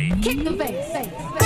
Kick the bass.